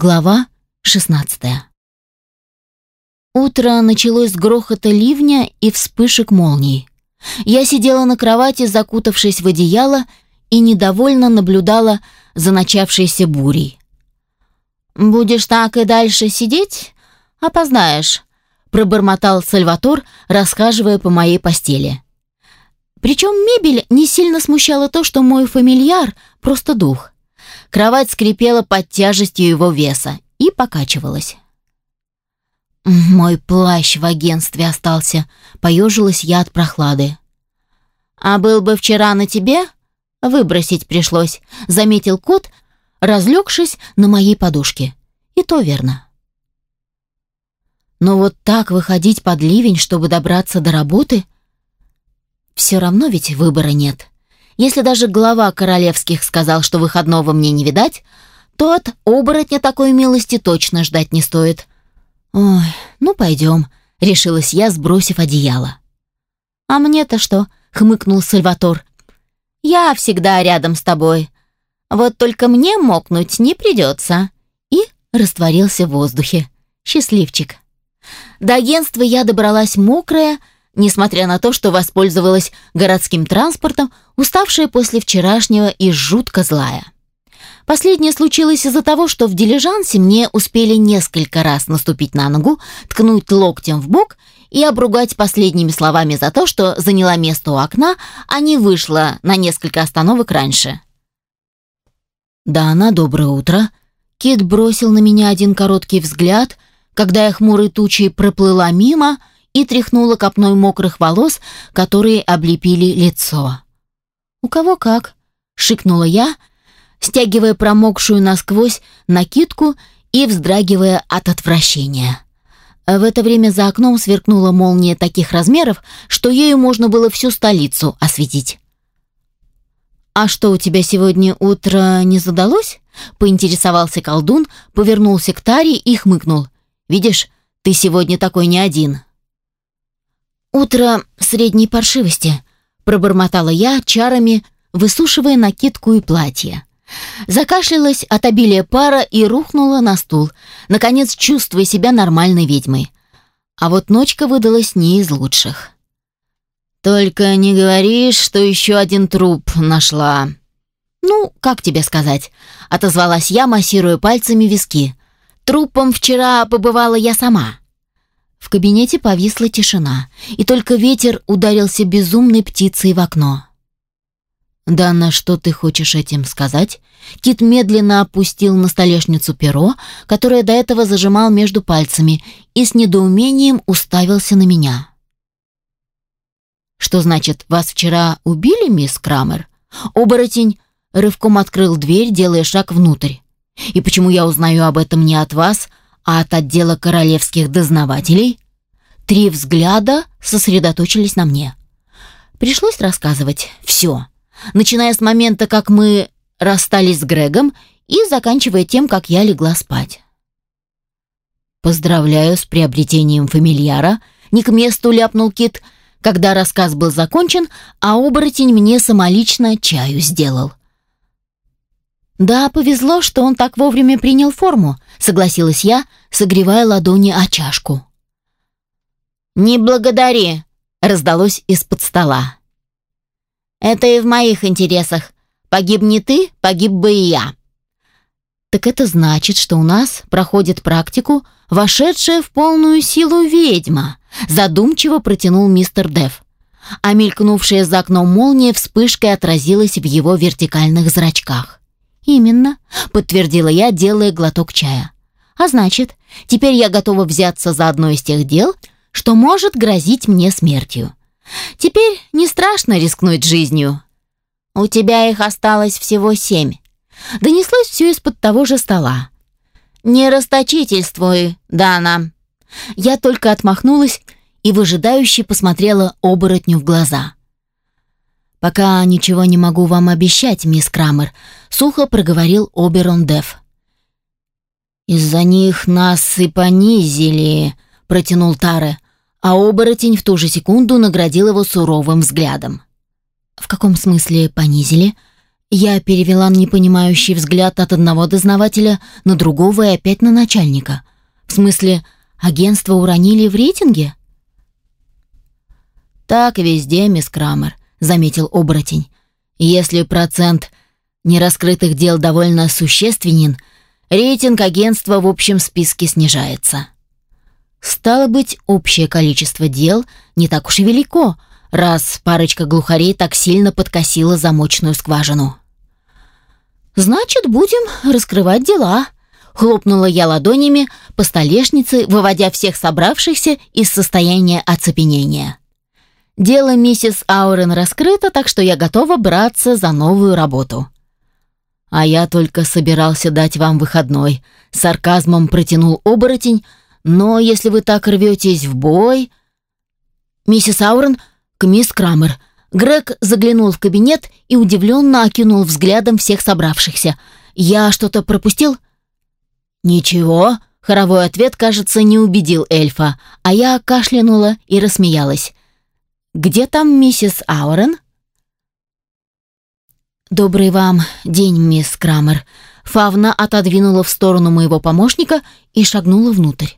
Глава 16. Утро началось с грохота ливня и вспышек молний. Я сидела на кровати, закутавшись в одеяло, и недовольно наблюдала за начавшейся бурей. «Будешь так и дальше сидеть? Опознаешь», — пробормотал Сальватор, расхаживая по моей постели. Причем мебель не сильно смущала то, что мой фамильяр — просто дух. Кровать скрипела под тяжестью его веса и покачивалась. «Мой плащ в агентстве остался», — поежилась я от прохлады. «А был бы вчера на тебе, выбросить пришлось», — заметил кот, разлегшись на моей подушке. И то верно. Но вот так выходить под ливень, чтобы добраться до работы, все равно ведь выбора нет. Если даже глава королевских сказал, что выходного мне не видать, то от оборотня такой милости точно ждать не стоит. Ой, ну пойдем, решилась я, сбросив одеяло. А мне-то что? хмыкнул Сальватор. Я всегда рядом с тобой. Вот только мне мокнуть не придется. И растворился в воздухе. Счастливчик. До агентства я добралась мокрая, несмотря на то, что воспользовалась городским транспортом, уставшая после вчерашнего и жутко злая. Последнее случилось из-за того, что в дилижансе мне успели несколько раз наступить на ногу, ткнуть локтем в бок и обругать последними словами за то, что заняла место у окна, а не вышла на несколько остановок раньше. «Да она, доброе утро!» Кит бросил на меня один короткий взгляд, когда я хмурой тучей проплыла мимо и тряхнула копной мокрых волос, которые облепили лицо. «У кого как?» — шикнула я, стягивая промокшую насквозь накидку и вздрагивая от отвращения. В это время за окном сверкнула молния таких размеров, что ею можно было всю столицу осветить. «А что, у тебя сегодня утро не задалось?» — поинтересовался колдун, повернулся к Таре и хмыкнул. «Видишь, ты сегодня такой не один». «Утро средней паршивости», — пробормотала я чарами, высушивая накидку и платье. Закашлялась от обилия пара и рухнула на стул, наконец чувствуя себя нормальной ведьмой. А вот ночка выдалась не из лучших. «Только не говоришь, что еще один труп нашла». «Ну, как тебе сказать?» — отозвалась я, массируя пальцами виски. «Трупом вчера побывала я сама». В кабинете повисла тишина, и только ветер ударился безумной птицей в окно. «Дана, что ты хочешь этим сказать?» Кит медленно опустил на столешницу перо, которое до этого зажимал между пальцами, и с недоумением уставился на меня. «Что значит, вас вчера убили, мисс Крамер?» Оборотень рывком открыл дверь, делая шаг внутрь. «И почему я узнаю об этом не от вас, а от отдела королевских дознавателей три взгляда сосредоточились на мне. Пришлось рассказывать все, начиная с момента, как мы расстались с Грегом и заканчивая тем, как я легла спать. «Поздравляю с приобретением фамильяра», — не к месту ляпнул Кит, когда рассказ был закончен, а оборотень мне самолично чаю сделал. «Да, повезло, что он так вовремя принял форму», — согласилась я, согревая ладони о чашку. «Не благодари», — раздалось из-под стола. «Это и в моих интересах. Погиб не ты, погиб бы и я». «Так это значит, что у нас проходит практику, вошедшая в полную силу ведьма», — задумчиво протянул мистер Дев. А мелькнувшая за окном молния вспышкой отразилась в его вертикальных зрачках. «Именно», — подтвердила я, делая глоток чая. «А значит, теперь я готова взяться за одно из тех дел, что может грозить мне смертью. Теперь не страшно рискнуть жизнью». «У тебя их осталось всего семь». Донеслось все из-под того же стола. «Не расточительствуй, Дана». Я только отмахнулась и выжидающе посмотрела оборотню в глаза. «Пока ничего не могу вам обещать, мисс Крамер», — сухо проговорил Оберон Деф. «Из-за них нас и понизили», — протянул Таре, а оборотень в ту же секунду наградил его суровым взглядом. «В каком смысле понизили?» Я перевела непонимающий взгляд от одного дознавателя на другого и опять на начальника. В смысле, агентство уронили в рейтинге? «Так везде, мисс Крамер», — заметил оборотень. «Если процент нераскрытых дел довольно существенен, рейтинг агентства в общем списке снижается». Стало быть, общее количество дел не так уж и велико, раз парочка глухарей так сильно подкосила замочную скважину. «Значит, будем раскрывать дела», — хлопнула я ладонями по столешнице, выводя всех собравшихся из состояния оцепенения. Дело миссис Аурен раскрыто, так что я готова браться за новую работу. А я только собирался дать вам выходной, сарказмом протянул оборотень, но если вы так рветесь в бой... Миссис Аурен к мисс Крамер. Грег заглянул в кабинет и удивленно окинул взглядом всех собравшихся. Я что-то пропустил? Ничего, хоровой ответ, кажется, не убедил эльфа, а я кашлянула и рассмеялась. Где там миссис Аурен?» «Добрый вам день, мисс Крамер». Фавна отодвинула в сторону моего помощника и шагнула внутрь.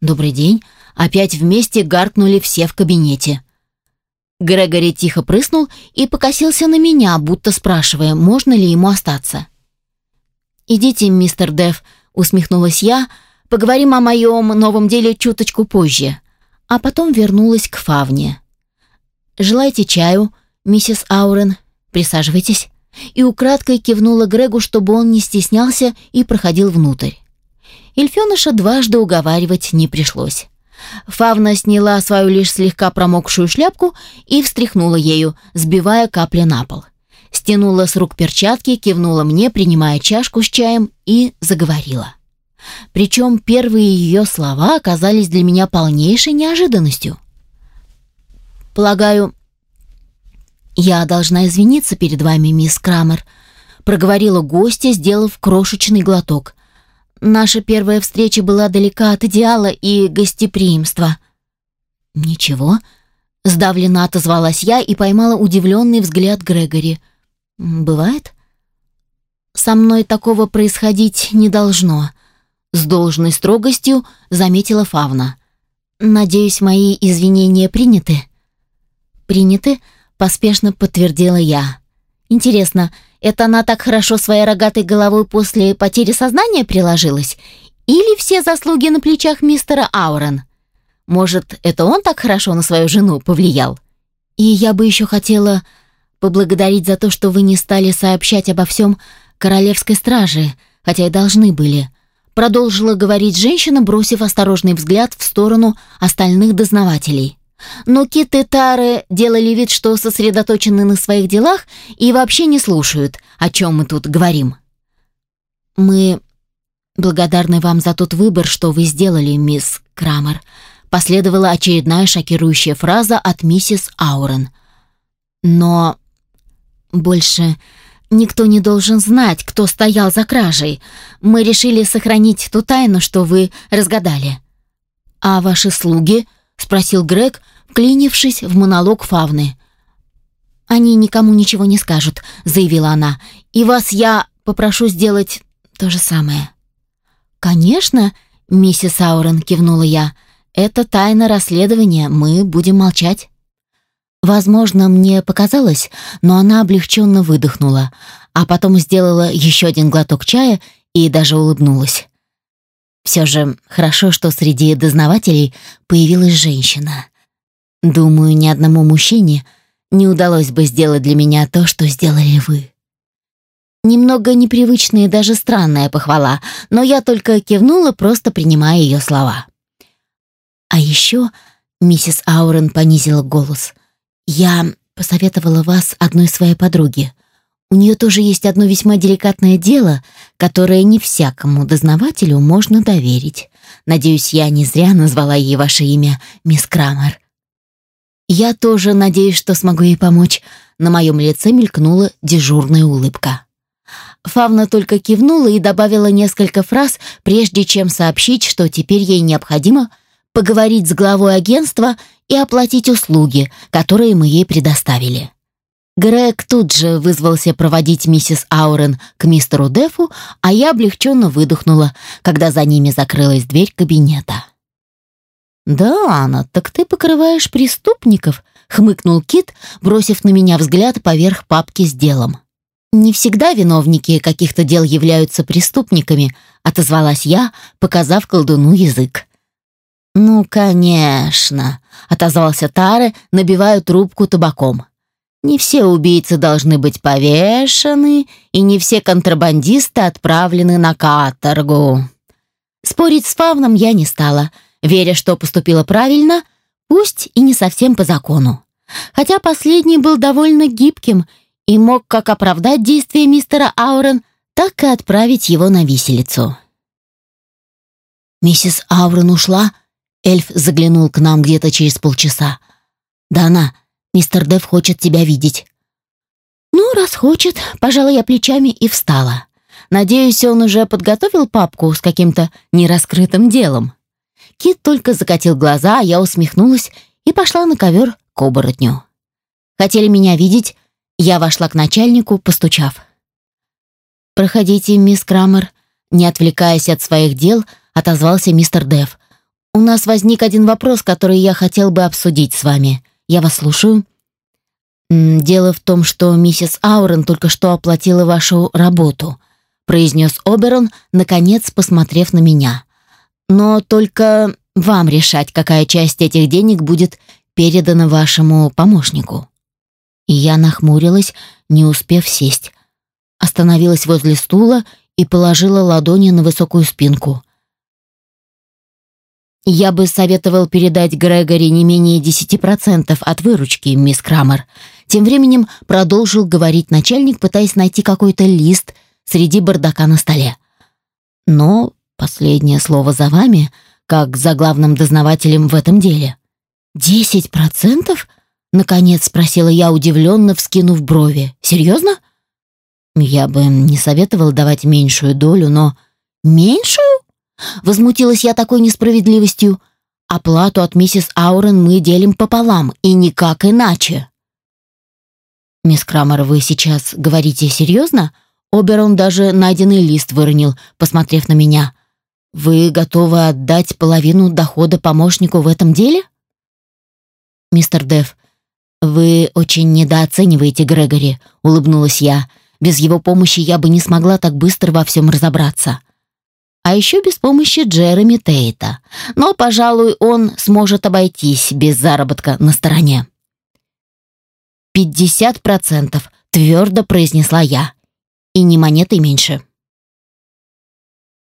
«Добрый день». Опять вместе гаркнули все в кабинете. Грегори тихо прыснул и покосился на меня, будто спрашивая, можно ли ему остаться. «Идите, мистер Дев», — усмехнулась я, — «поговорим о моем новом деле чуточку позже». А потом вернулась к Фавне. «Желаете чаю, миссис Аурен? Присаживайтесь». И украдкой кивнула Грегу, чтобы он не стеснялся и проходил внутрь. Эльфеныша дважды уговаривать не пришлось. Фавна сняла свою лишь слегка промокшую шляпку и встряхнула ею, сбивая капли на пол. Стянула с рук перчатки, кивнула мне, принимая чашку с чаем, и заговорила. Причем первые ее слова оказались для меня полнейшей неожиданностью. Полагаю, я должна извиниться перед вами, мисс Крамер, проговорила гостья, сделав крошечный глоток. Наша первая встреча была далека от идеала и гостеприимства. Ничего, сдавленно отозвалась я и поймала удивленный взгляд Грегори. Бывает? Со мной такого происходить не должно, с должной строгостью заметила Фавна. Надеюсь, мои извинения приняты. «Приняты», — поспешно подтвердила я. «Интересно, это она так хорошо своей рогатой головой после потери сознания приложилась? Или все заслуги на плечах мистера Аурен? Может, это он так хорошо на свою жену повлиял? И я бы еще хотела поблагодарить за то, что вы не стали сообщать обо всем королевской страже, хотя и должны были». Продолжила говорить женщина, бросив осторожный взгляд в сторону остальных дознавателей. Но Кит и Тары делали вид, что сосредоточены на своих делах и вообще не слушают, о чем мы тут говорим. «Мы благодарны вам за тот выбор, что вы сделали, мисс Крамер», последовала очередная шокирующая фраза от миссис Аурен. «Но больше никто не должен знать, кто стоял за кражей. Мы решили сохранить ту тайну, что вы разгадали. А ваши слуги —— спросил Грег, вклинившись в монолог Фавны. «Они никому ничего не скажут», — заявила она. «И вас я попрошу сделать то же самое». «Конечно», — миссис Аурен кивнула я. «Это тайна расследования, мы будем молчать». Возможно, мне показалось, но она облегченно выдохнула, а потом сделала еще один глоток чая и даже улыбнулась. Все же хорошо, что среди дознавателей появилась женщина. Думаю, ни одному мужчине не удалось бы сделать для меня то, что сделали вы. Немного непривычная и даже странная похвала, но я только кивнула, просто принимая ее слова. А еще миссис Аурен понизила голос. Я посоветовала вас одной своей подруге. У нее тоже есть одно весьма деликатное дело, которое не всякому дознавателю можно доверить. Надеюсь, я не зря назвала ей ваше имя, мисс Крамер. Я тоже надеюсь, что смогу ей помочь. На моем лице мелькнула дежурная улыбка. Фавна только кивнула и добавила несколько фраз, прежде чем сообщить, что теперь ей необходимо поговорить с главой агентства и оплатить услуги, которые мы ей предоставили. Грег тут же вызвался проводить миссис Аурен к мистеру Дефу, а я облегченно выдохнула, когда за ними закрылась дверь кабинета. «Да, Анна, так ты покрываешь преступников», — хмыкнул Кит, бросив на меня взгляд поверх папки с делом. «Не всегда виновники каких-то дел являются преступниками», — отозвалась я, показав колдуну язык. «Ну, конечно», — отозвался Таре, набивая трубку табаком. «Не все убийцы должны быть повешены, и не все контрабандисты отправлены на каторгу». Спорить с Фавном я не стала — веря, что поступила правильно, пусть и не совсем по закону. Хотя последний был довольно гибким и мог как оправдать действия мистера Аурен, так и отправить его на виселицу. «Миссис Аурен ушла?» Эльф заглянул к нам где-то через полчаса. «Дана, мистер Дев хочет тебя видеть». «Ну, раз хочет, пожалуй, я плечами и встала. Надеюсь, он уже подготовил папку с каким-то нераскрытым делом». Кит только закатил глаза, а я усмехнулась и пошла на ковер к оборотню. Хотели меня видеть, я вошла к начальнику, постучав. «Проходите, мисс Крамер», не отвлекаясь от своих дел, отозвался мистер Дев. «У нас возник один вопрос, который я хотел бы обсудить с вами. Я вас слушаю». «Дело в том, что миссис Аурен только что оплатила вашу работу», произнес Оберон, наконец посмотрев на меня. Но только вам решать, какая часть этих денег будет передана вашему помощнику. И я нахмурилась, не успев сесть. Остановилась возле стула и положила ладони на высокую спинку. Я бы советовал передать Грегори не менее 10% от выручки, мисс Крамер. Тем временем продолжил говорить начальник, пытаясь найти какой-то лист среди бардака на столе. Но Последнее слово за вами, как за главным дознавателем в этом деле. «Десять процентов?» — наконец спросила я, удивленно вскинув брови. «Серьезно?» «Я бы не советовал давать меньшую долю, но...» «Меньшую?» — возмутилась я такой несправедливостью. «Оплату от миссис Аурен мы делим пополам, и никак иначе». «Мисс Крамер, вы сейчас говорите серьезно?» Оберон даже найденный лист выронил, посмотрев на меня. Вы готовы отдать половину дохода помощнику в этом деле? Мистер Дев, вы очень недооцениваете Грегори, улыбнулась я. Без его помощи я бы не смогла так быстро во всем разобраться. А еще без помощи Джереми Тейта. Но, пожалуй, он сможет обойтись без заработка на стороне. «Пятьдесят процентов», — твердо произнесла я. «И не монеты меньше».